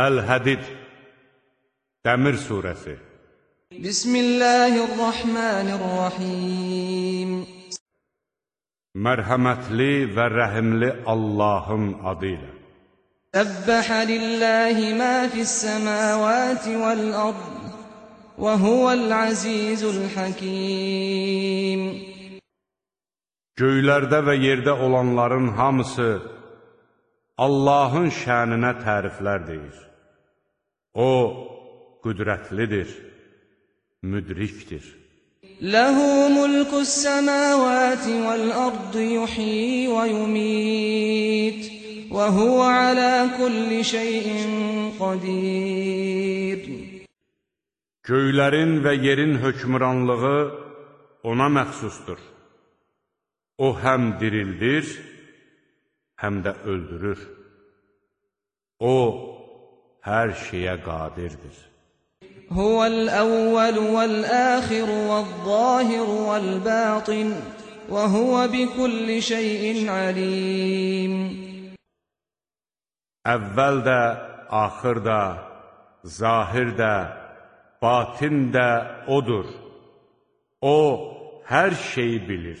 Əl-Hədid Dəmir surəsi Bismillahirrahmanirrahim. Mərhəmətli və rəhimli Allahın adı ilə. Səbbəhə lillahi ma fis-səmavati vəl-ard və huvəl-azizul hakim. Göylərdə və yerdə olanların hamısı Allahın şəninə təriflər deyir. O, qüdrətlidir, müdrikdir. Ləhu mulkus-səmavati vəl-ard yuhyi və yumit və huvə alə kulli şeyin qadir Göylərin və yerin hökmranlığı ona məxsusdur. O həm dirildir, həm də öldürür. O, hər şeyə qadirdir. Huvəl-əvvəl vəl-əxir vəl-zahir vəl-batin və huvə bikulli şeyin alim. Əvvəl də, axır da, zahir də, batin də O'dur. O, hər şeyi bilir.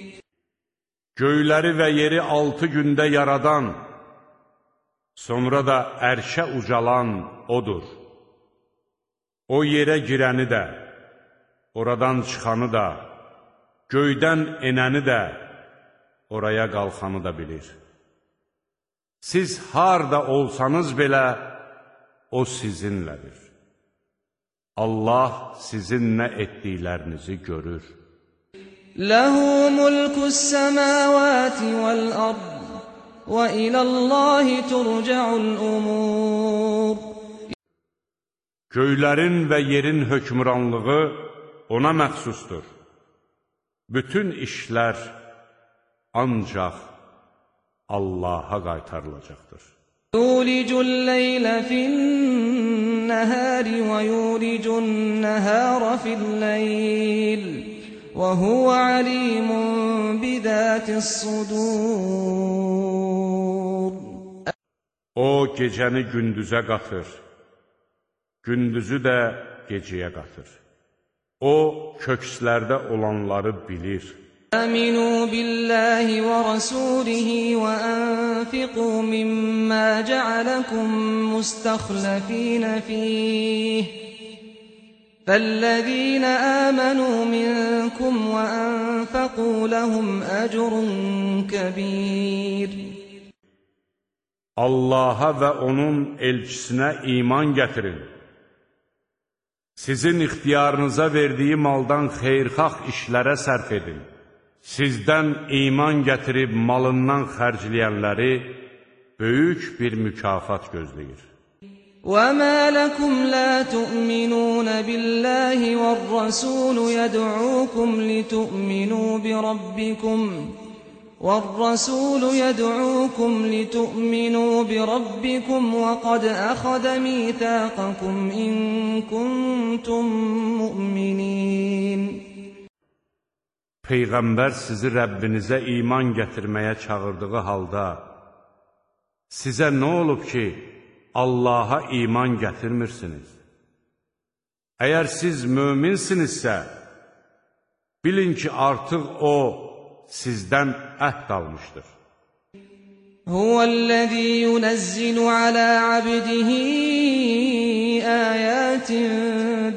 Göyləri və yeri altı gündə yaradan, sonra da ərşə ucalan O'dur. O yerə girəni də, oradan çıxanı da, göydən enəni də, oraya qalxanı da bilir. Siz harda olsanız belə, O sizinlədir. Allah sizin nə etdiklərinizi görür. له ملك السماوات والأرض وإلى الله ترجع الأمور Göylərin və yerin hökmranlığı ona məxsusdur. Bütün işlər ancaq Allaha qaytarılacaqdır. يولج الليل في النهار ويولج النهار في الليل وهو عليم بذات الصدور O gecəni gündüzə qatır, gündüzü də gecəyə qatır. O kökslərdə olanları bilir. آمنوا بالله ورسوله وأنفقوا مما جعلكم مستخلفين فيه فالذين آمنوا منكم وأنفقوا لهم أجر كبير Allaha və onun elçisinə iman gətirin. Sizin ixtiyarınıza verdiyi maldan xeyrxax işlərə sərf edin. Sizdən iman gətirib malından xərcləyənləri böyük bir mükafat gözləyir. وما لكم لا تؤمنون بالله والرسول يدعوكم لتؤمنوا بربكم والرسول يدعوكم لتؤمنوا بربكم وقد أخذ ميثاقكم إن كنتم مؤمنين. Peyğəmbər sizi Rəbbinizə iman gətirməyə çağırdığı halda sizə nə olub ki, Allaha iman gətirmirsiniz. Əgər siz möminsinizsə, bilin ki, artıq O sizdən əhd almışdır. Huvəl-ləzî yunəzzilu alə abdihi əyətin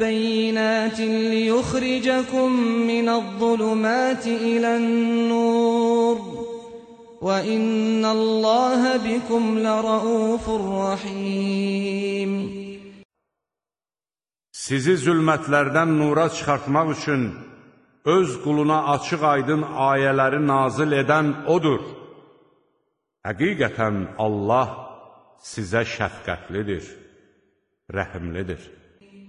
bəyinətin liyuxricəkum minəz-zulumati ilən-nur وَإِنَّ اللَّهَ بِكُمْ لَرَؤُوفٌ رَحِيمٌ Sizi zülmətlərdən nura çıxartmaq üçün öz quluna açıq-aydın ayələri nazil edən O'dur. Həqiqətən Allah sizə şəfqətlidir, rəhimlidir.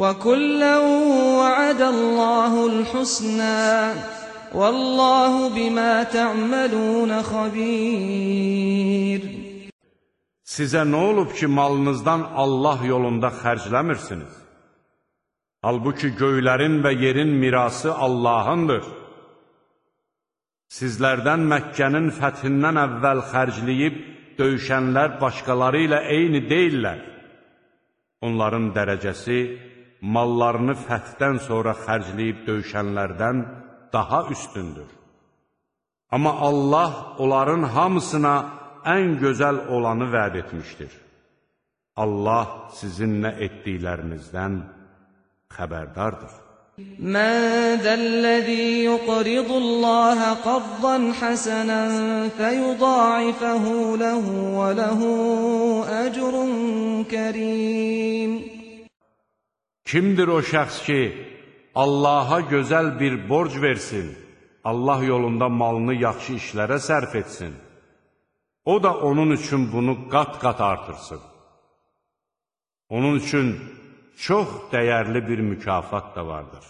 وكلا وعد الله الحسنى والله بما تعملون خبير Sizə nə olub ki, malınızdan Allah yolunda xərcləmirsiniz? Halbuki göylərin və yerin mirası Allahındır. Sizlərdən Məkkənin fəthindən əvvəl xərcləyib döyüşənlər başqaları ilə eyni deyillər. Onların dərəcəsi mallarını fətdən sonra xərcləyib döyüşənlərdən daha üstündür. Amma Allah onların hamısına ən gözəl olanı vəd etmişdir. Allah sizin nə etdiklərinizdən xəbərdardır. Mən zəlləzi yuqridullaha qaddan həsənən fəyudaifahu ləhu və ləhu əcrun kərim. Kimdir o şəxs ki, Allaha gözəl bir borc versin, Allah yolunda malını yaxşı işlərə sərf etsin, o da onun üçün bunu qat-qat artırsın. Onun üçün çox dəyərli bir mükafat da vardır.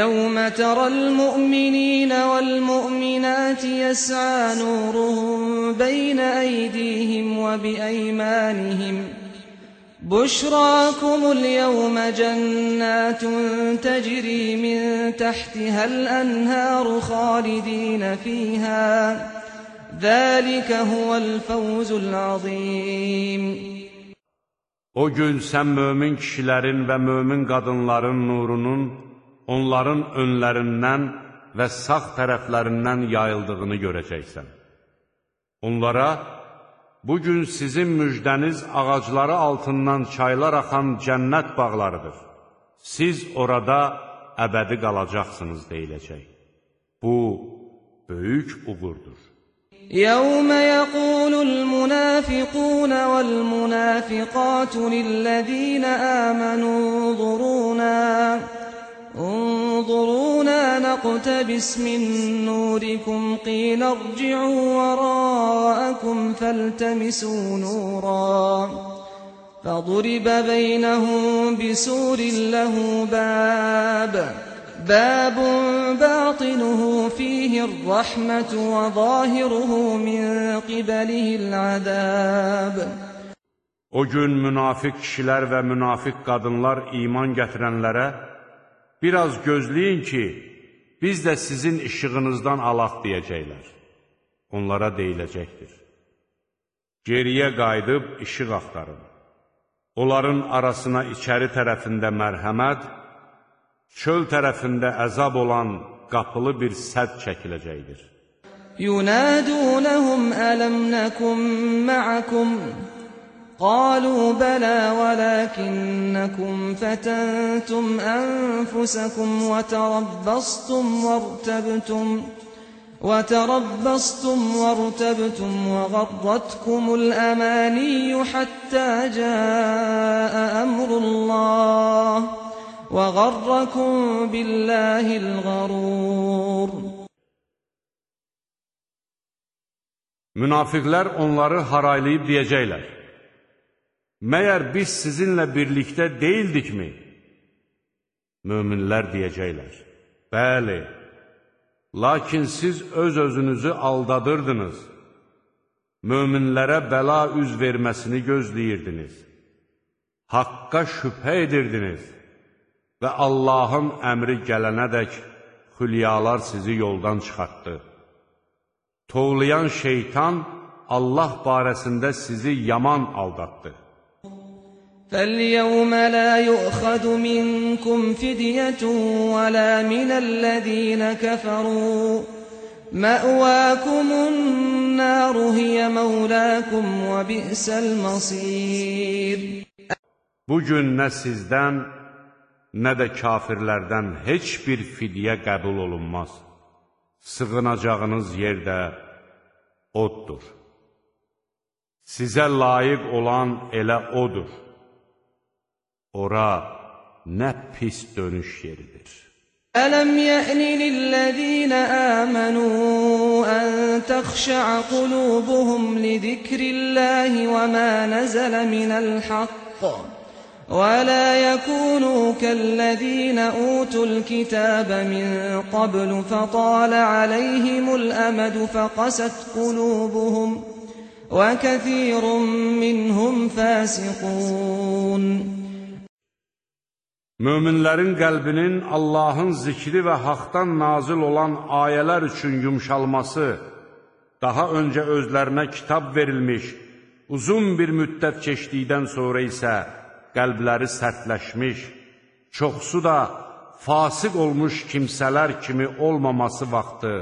يوم ترى المؤمنين والمؤمنات يسعى نورهم بين أيديهم وبأيمانهم بشراكم اليوم جنات تجري من تحتها الأنهار خالدين فيها ذلك هو الفوز العظيم O gün sən mömin kişilərin və mömin qadınların nurunun onların önlərindən və sağ tərəflərindən yayıldığını görəcəksən. Onlara, bugün sizin müjdəniz ağacları altından çaylar axan cənnət bağlarıdır. Siz orada əbədi qalacaqsınız deyiləcək. Bu, böyük uğurdur. يوم يقول المنافقون والمنافقات للذين آمنوا انظرونا نقتبس من نوركم قيل ارجعوا وراءكم فالتمسوا نورا فضرب بينهم بسور له باب باب باطنه فيه الرحمة وظاهره من قبله العذاب. O gün münafiq kişilər və münafiq qadınlar iman gətirənlərə biraz gözləyin ki, biz də sizin işığınızdan alaq deyəcəklər. Onlara deyiləcəkdir. Geriyə qayıdıb işıq axtarın. Onların arasına içəri tərəfində mərhəmət, çöl tərəfində əzab olan qapılı bir sədd çəkiləcəkdir. Yunadunhum alam nakum ma'akum قالوا بلى ولكنكم فتنتم أنفسكم وتربصتم وارتبتم وتربصتم وارتبتم وغرتكم الأماني حتى جاء أمر الله وغركم بالله الغرور Münafiqlər onları haraylayıb deyəcəklər. Məyər biz sizinlə birlikdə deyildikmi? Möminlər deyəcəklər. Bəli, lakin siz öz-özünüzü aldadırdınız. Möminlərə bəla üz verməsini gözləyirdiniz. Haqqa şübhə edirdiniz və Allahın əmri gələnədək xülyalar sizi yoldan çıxartdı. Tovlayan şeytan Allah barəsində sizi yaman aldatdı. فاليوم لا يؤخذ منكم فدية ولا من الذين كفروا مأواكم النار هي مولاكم وبئس المصير Bu gün nə sizdən, nə də kafirlərdən heç bir fidyə qəbul olunmaz. Sığınacağınız yerdə oddur. Sizə layiq olan elə odur. Ora nə pis dönüş yeridir. Ələm yə'ni lilləzīnə əmənu ən təxşə'ə qulubuhum li zikrilləhi və mə nəzələ minəl haqqa. ولا يكونوا كالذين أوتوا الكتاب من قبل فطال عليهم الأمد فقست قلوبهم وكثير منهم فاسقون Möminlərin qəlbinin Allahın zikri və haqdan nazil olan ayələr üçün yumşalması, daha öncə özlərinə kitab verilmiş, uzun bir müddət keçdikdən sonra isə qəlbləri sərtləşmiş, çoxsu da fasıq olmuş kimsələr kimi olmaması vaxtı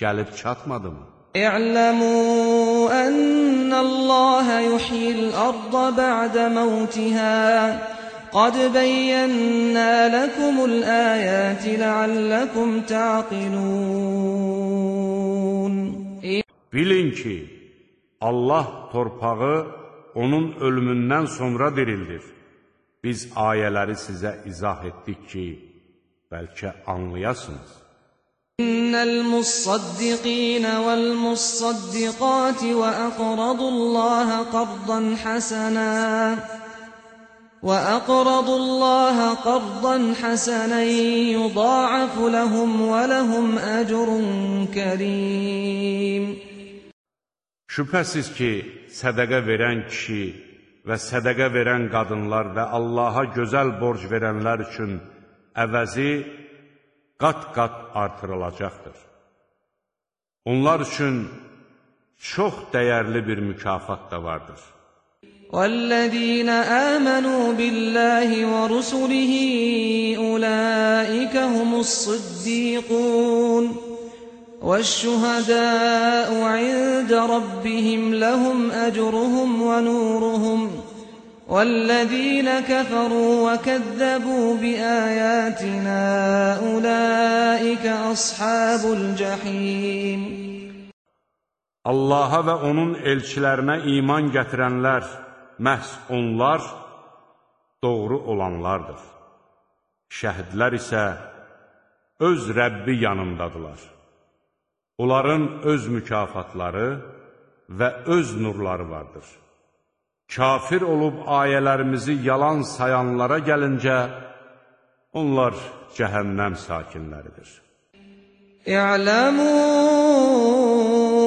gəlib çatmadımı? İ'ləmū ennəllâhe yuhyil arda ba'də məvtihə قد بينا لكم الآيات لعلكم تعقلون Bilin ki, Allah torpağı onun ölümündən sonra dirildir. Biz ayələri sizə izah etdik ki, bəlkə anlayasınız. İnnel mussaddiqin vel mussaddiqat ve aqradullaha qardan hasana وأقرضوا الله قرضا حسنا يضاعف لهم ولهم أجر كريم Şübhəsiz ki, sədəqə verən kişi və sədəqə verən qadınlar və Allaha gözəl borc verənlər üçün əvəzi qat-qat artırılacaqdır. Onlar üçün çox dəyərli bir mükafat da vardır. والذين آمنوا بالله ورسله أولئك هم الصديقون والشهداء عند ربهم لهم أجرهم ونورهم والذين كفروا وكذبوا بآياتنا أولئك أصحاب الجحيم. Allaha və onun elçilərinə iman gətirənlər. Məhz onlar doğru olanlardır. Şəhidlər isə öz Rəbbi yanındadılar. Onların öz mükafatları və öz nurları vardır. Kafir olub ayələrimizi yalan sayanlara gəlincə, onlar cəhənnəm sakinləridir. İ'ləmû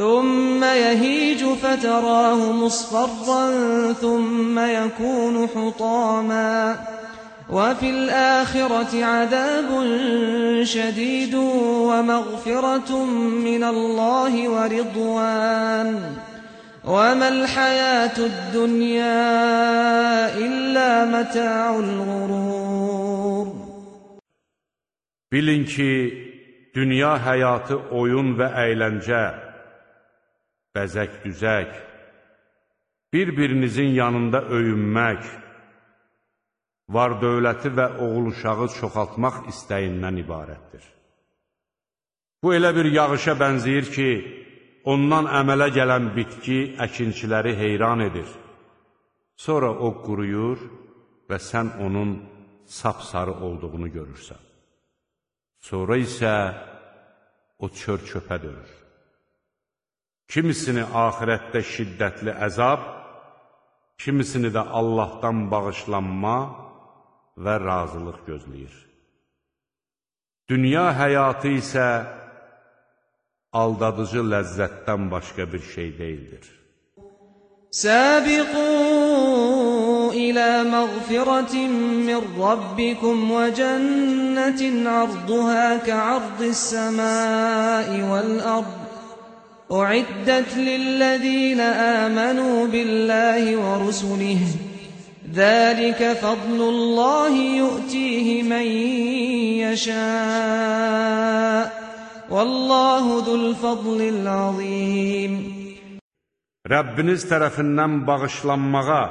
ثم يهيج فتراه مصفرا ثم يكون حطاما. وفي الآخرة عذاب شديد ومغفرة من الله ورضوان. وما الحياة الدنيا إلا متاع الغرور. Bilin ki, dünya həyatı oyun və əyləncə, bəzək-düzək, bir-birinizin yanında öyünmək, var dövləti və oğul-uşağı çoxaltmaq istəyindən ibarətdir. Bu elə bir yağışa bənziyir ki, ondan əmələ gələn bitki əkinçiləri heyran edir. Sonra o quruyur və sən onun sapsarı olduğunu görürsən. Sonra isə o çör-çöpə dönür Kimisini axirətdə şiddətli əzab, kimisini də Allahdan bağışlanma və razılıq gözləyir. Dünya həyatı isə aldadıcı ləzzətdən başqa bir şey deyildir. Səbiqun إلى مغفرة من ربكم وجنة عرضها كعرض السماء والأرض أعدت للذين آمنوا بالله ورسله ذلك فضل الله يؤتيه من يشاء والله ذو الفضل العظيم Rəbbiniz tərəfindən bağışlanmağa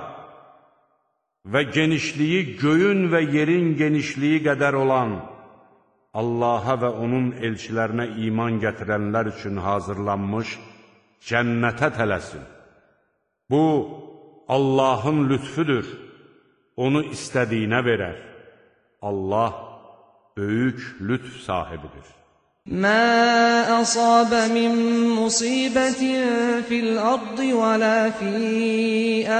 və genişliyi göyün və yerin genişliyi qədər olan Allaha və onun elçilərinə iman gətirənlər üçün hazırlanmış cənnətə tələsin. Bu, Allahın lütfüdür, onu istədiyinə verər. Allah böyük lütf sahibidir. Mə əsabə min musibətin fil ardı və lə fi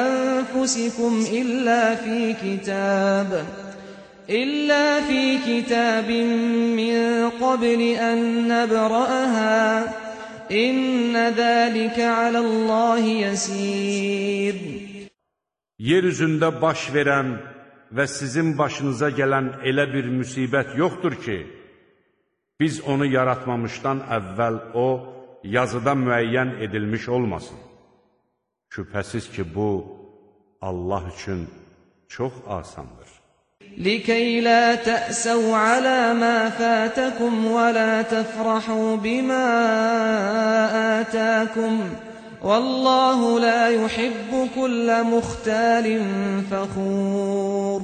ənfusikum illə fi kitəbə إلا في كتاب من قبل أن نبرأها إن ذلك على الله يسير Yer üzündə baş verən və sizin başınıza gələn elə bir müsibət yoxdur ki, biz onu yaratmamışdan əvvəl o, yazıda müəyyən edilmiş olmasın. Şübhəsiz ki, bu, Allah üçün çox asandır. لكي لا تأسوا على ما فاتكم ولا تفرحوا بما آتاكم والله لا يحب كل مختال فخور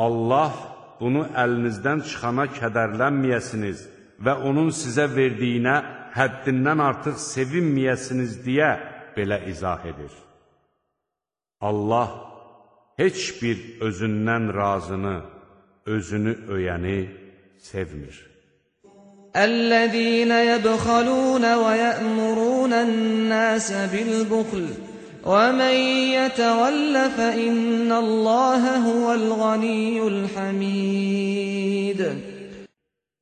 Allah bunu əlinizdən çıxana kədərlənməyəsiniz və onun sizə verdiyinə həddindən artıq sevinməyəsiniz deyə belə izah edir. Allah heç bir özündən razını, özünü öyəni sevmir. Əl-ləzīnə yəbxalūnə və yəmurūnən-nəsə bil-buxl və mən yətəvəllə fə innəlləhə huvəl-ğaniyyul-həmid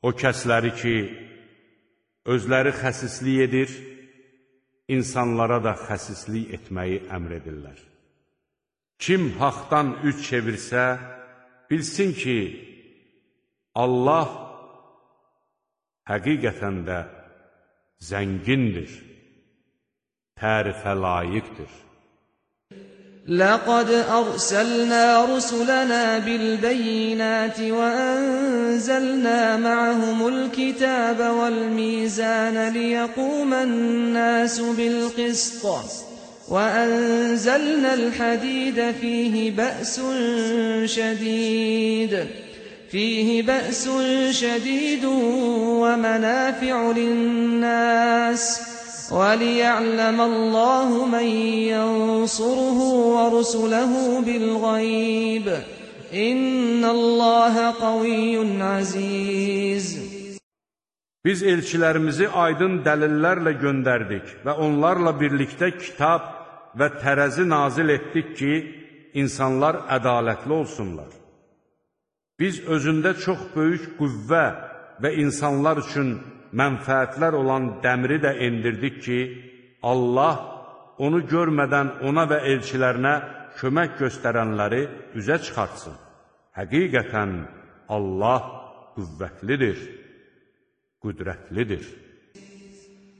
O kəsləri ki, özləri xəsislik edir, insanlara da xəsislik etməyi əmr edirlər. Kim haqdan üç çevirsə, bilsin ki, Allah həqiqətən də zəngindir, tərifə layiqdir. لقد أرسلنا رسلنا بالبينات وأنزلنا معهم الكتاب والميزان ليقوم الناس بالقسط وأنزلنا الحديد فيه بأس شديد فيه بأس شديد ومنافع للناس وليعلم الله من ينصره ورسله بالغيب إن الله قوي عزيز Biz elçilərimizi aydın dəlillərlə göndərdik və onlarla birlikdə kitab və tərəzi nazil etdik ki, insanlar ədalətli olsunlar. Biz özündə çox böyük qüvvə və insanlar üçün mənfəətlər olan dəmiri də endirdik ki, Allah onu görmədən ona və elçilərinə kömək göstərənləri üzə çıxartsın. Həqiqətən Allah qüvvətlidir, qüdrətlidir.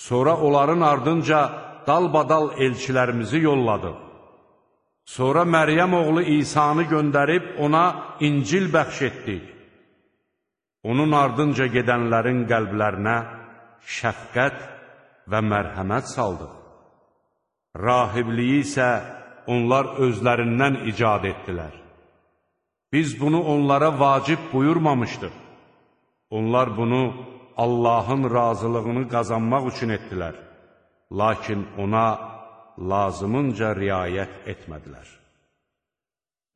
Sonra onların ardınca dalbadal elçilərimizi yolladıq. Sonra Məryəm oğlu İsanı göndərib ona İncil bəxş etdik. Onun ardınca gedənlərin qəlblərinə şəfqət və mərhəmət saldıq. Rahibliyi isə onlar özlərindən icad etdilər. Biz bunu onlara vacib buyurmamışdıq. Onlar bunu Allahın razılığını qazanmaq üçün etdilər. Lakin ona lazımınca riayət etmədilər.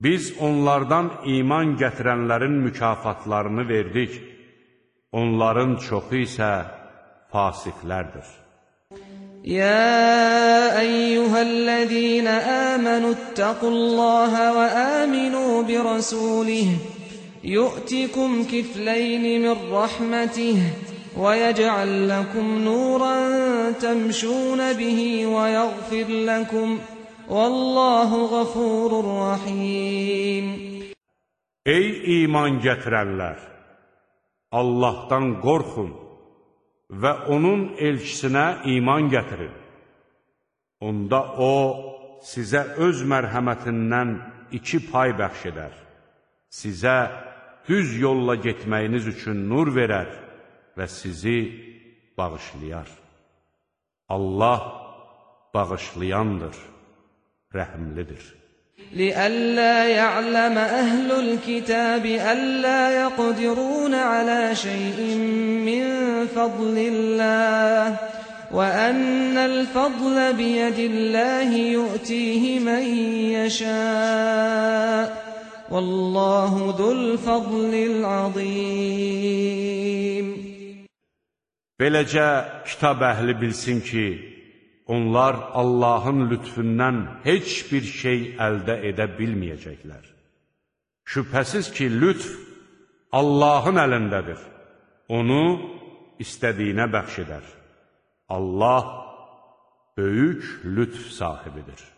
Biz onlardan iman gətirənlərin mükafatlarını verdik. Onların çoxu isə fasiqlərdir. يا أيها الذين آمنوا اتقوا الله وآمنوا برسوله يؤتكم كفلين من رحمته ويجعل لكم نورا تمشون به ويغفر لكم والله غفور رحيم Ey iman gətirənlər! Allahdan qorxun və onun elçisinə iman gətirin. Onda O, sizə öz mərhəmətindən iki pay bəxş edər. Sizə düz yolla getməyiniz üçün nur verər Və sizi bağışlayar. Allah bağışlayandır, rəhimlidir. لئلا يعلم أهل الكتاب ألا يقدرون على شيء من فضل الله وأن الفضل بيد الله يؤتيه من يشاء والله ذو الفضل العظيم Beləcə kitab əhli bilsin ki, onlar Allahın lütfündən heç bir şey əldə edə bilməyəcəklər. Şübhəsiz ki, lütf Allahın əlindədir. Onu istədiyinə bəxş edər. Allah böyük lütf sahibidir.